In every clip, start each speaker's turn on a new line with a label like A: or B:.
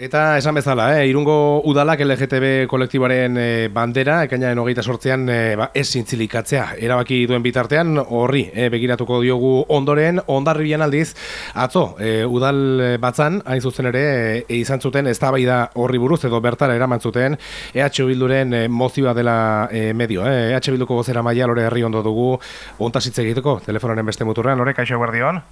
A: Eta esan bezala, eh, irungo udalak LGTB kolektiboaren eh, bandera, ekainaren hogeita sortzean eh, ba, ez zintzilikatzea. Erabaki duen bitartean horri eh, begiratuko diogu ondoren, ondarribian aldiz, atzo, eh, udal batzan, hain zuzen ere, eh, izan zuten ez horri buruz, edo bertara eraman zuten, EH Bilduren eh, mozioa dela eh, medio. Eh, EH Bilduko gozera maia, lore herri ondo dugu, ontasitze egiteko, telefonoren beste muturrean, lore, kaixo guardion?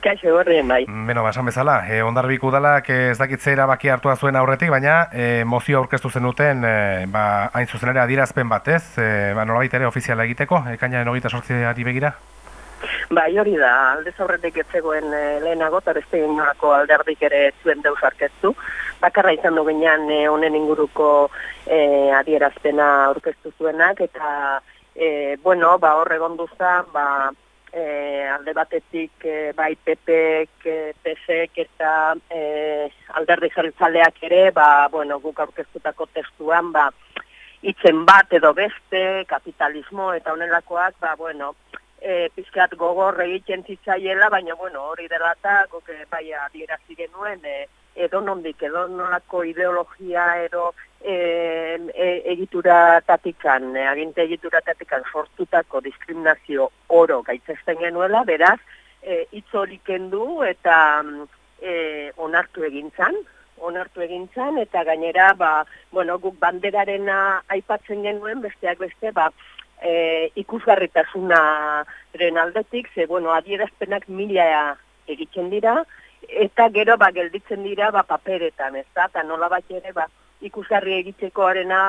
B: Kaixo horrien bai.
A: Beno, basan bezala, e, ondarbik udalak ez dakitze erabaki hartua zuen aurretik, baina e, mozio aurkeztu zenuten, e, ba, hain zuzen ere adierazpen bat, ez? E, ba, nolabait ere ofiziala egiteko, ekainaren hogeita sortziari begira?
B: Bai, hori da, aldez aurretik ez zegoen e, lehenago, eta beste inolako alderdik ere zuen deus arkeztu. Bakarra izan du ginean e, honen inguruko e, adierazpena aurkeztu zuenak, eta, e, bueno, ba, horregon duza, ba, e, alde batetik e, bai PPek, e, PSek eta e, alderdi jarritzaleak ere, ba, bueno, guk aurkeztutako testuan, ba, itzen bat edo beste, kapitalismo eta honelakoak, ba, bueno, e, pizkat gogor egiten zitzaiela, baina, bueno, hori dela eta, guk bai adierazi genuen, e, edo nondik, edo nolako ideologia, edo e, e, egitura tatikan, e, aginte egitura tatikan sortutako diskriminazio oro gaitzesten genuela, beraz, e, itzorik endu eta e, onartu egintzan, onartu egintzan, eta gainera, ba, bueno, guk banderarena aipatzen genuen, besteak beste, ba, e, ikusgarritasuna aldetik, ze, bueno, adierazpenak mila egiten dira, eta gero, ba, gelditzen dira, ba, paperetan, ez da, eta nola bat ere, ba, ikusgarri egitekoarena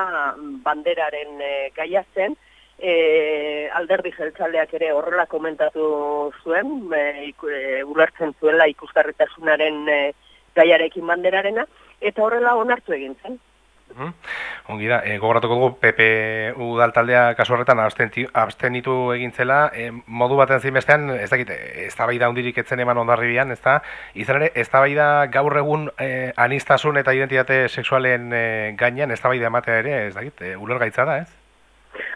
B: banderaren e, gaia zen, e, alderdi jeltzaleak ere horrela komentatu zuen, e, e, ulertzen zuela ikusgarritasunaren e, gaiarekin banderarena, eta horrela onartu egin zen.
A: Mm? Ongi da, e, gogoratuko dugu PP udal taldea kasu horretan abstenitu egintzela, e, modu baten zein bestean, ez dakit, ez da da hundirik etzen eman ondarribian, ez da, izan ere, ez da da gaur egun e, anistasun eta identitate sexualen e, gainean, ez da ematea ere, ez dakit, e, uler gaitza da, ez?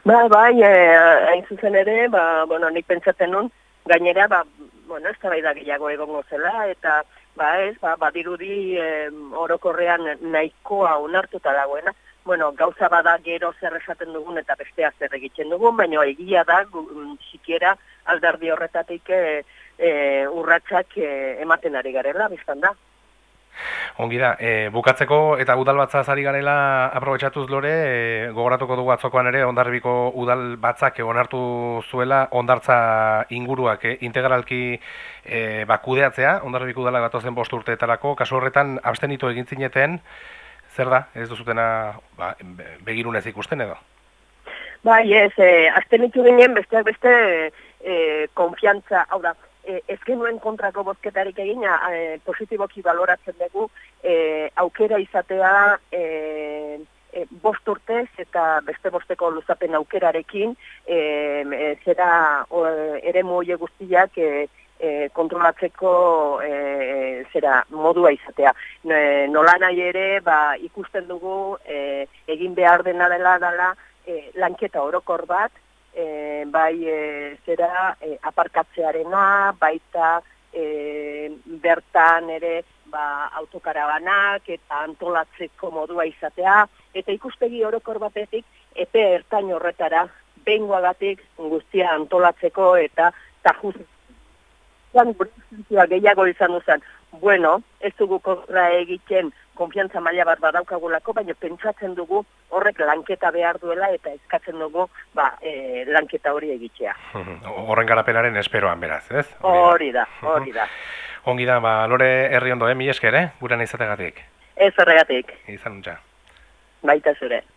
B: Ba, bai, e, hain zuzen ere, ba, bueno, nik pentsatzen nun, gainera, ba, bueno, ez da gehiago egongo zela, eta ba ez, ba, badirudi eh, orokorrean nahikoa onartuta dagoena. Bueno, gauza bada gero zer esaten dugun eta bestea zer egiten dugun, baina egia da, sikiera aldardi horretatik e, e, urratxak ematen ari garela, biztan da.
A: Ongi da, e, bukatzeko eta udal batza zari garela aprobetsatuz lore, e, gogoratuko dugu atzokoan ere, ondarribiko udal batzak onartu zuela ondartza inguruak e, integralki e, bakudeatzea, ondarribiko udala gatozen bost urteetarako, kasu horretan abstenitu egintzineten, zer da, ez duzutena ba, begirunez ikusten edo?
B: Bai, ez, e, abstenitu ginen besteak beste e, konfiantza, hau da, e, ez genuen kontrako bozketarik egina e, positiboki baloratzen dugu e, aukera izatea e, e, bost urtez eta beste bosteko luzapen aukerarekin e, e, zera o, ere moie guztiak e, e, kontrolatzeko e, zera modua izatea. E, nola nahi ere ba, ikusten dugu e, egin behar dena dela dela e, lanketa orokor bat, e, bai e, zera e, aparkatzearena, baita e, bertan ere ba, autokarabanak eta antolatzeko modua izatea, eta ikustegi orokor batetik epe ertain horretara bengoagatik guztia antolatzeko eta tajuz gehiago izan duzan. Bueno, ez dugu kontra egiten konfiantza maila bat badaukagulako, baina pentsatzen dugu horrek lanketa behar duela eta eskatzen dugu ba, e, lanketa hori egitea.
A: Horren garapenaren esperoan beraz, ez?
B: Hori da, hori da.
A: Ongi da, ba, lore herri ondo, eh? mi esker, eh? Guren izategatik.
B: Ez horregatik.
A: Izan
B: Baita zure.